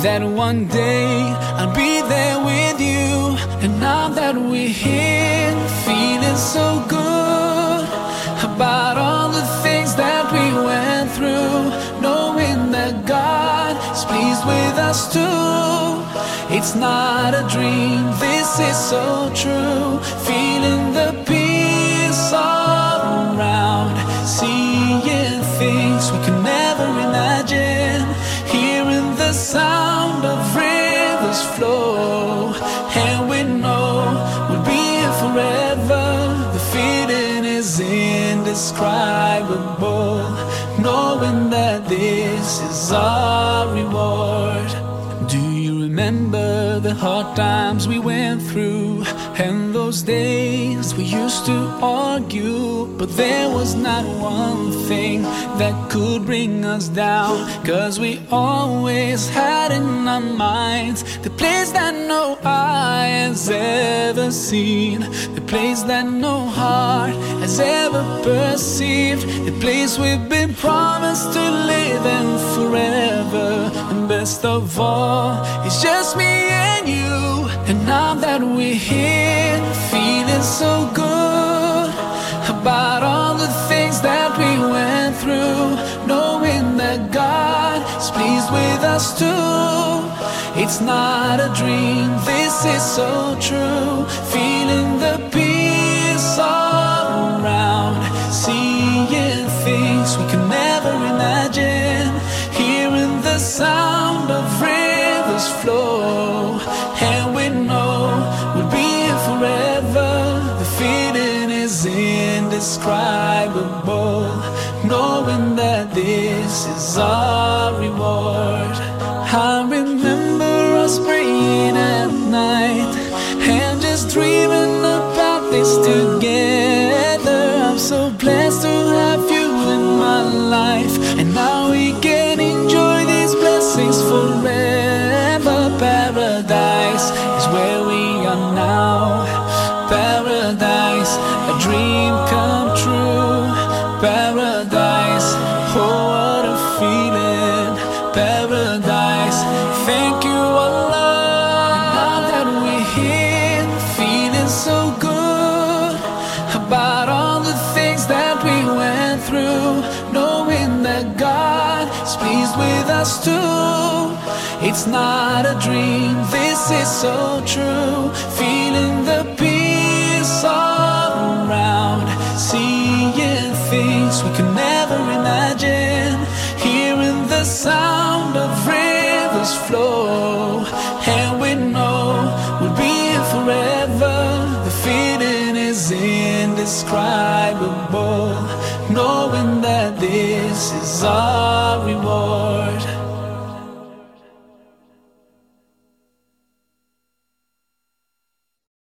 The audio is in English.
that one day I'll be there with you. And now that we're here, feeling so good about all the things that we went through, knowing that God is pleased with us too. It's not a dream, this is so true. Feeling the peace all around, seeing things we could rivers flow, and we know we'll be here forever. The feeling is indescribable, knowing that this is our reward. Remember the hard times we went through? And those days we used to argue, but there was not one thing that could bring us down. Cause we always had in our minds the place that no eye has ever seen, the place that no heart has ever perceived, the place we've been promised to live in forever. And best of all, it's just me and you. And now that we're here, feeling so good about all the things that we went through, knowing that God is pleased with us too. It's not a dream, this is so true. Feeling the peace all around, seeing things we can never imagine, hearing the sound of rivers flow, and we know we'll be here forever. The feeling is indescribable, knowing that this is our reward. I night and just dreaming about this together. I'm so blessed to have you in my life, and now we can enjoy these blessings forever. Paradise is where we are now. Paradise, a dream with us too. It's not a dream, this is so true. Feeling the peace all around, seeing things we could never imagine, hearing the sound of rivers flow, and we know we'll be here forever. The feeling is indescribable, knowing that this is our reward.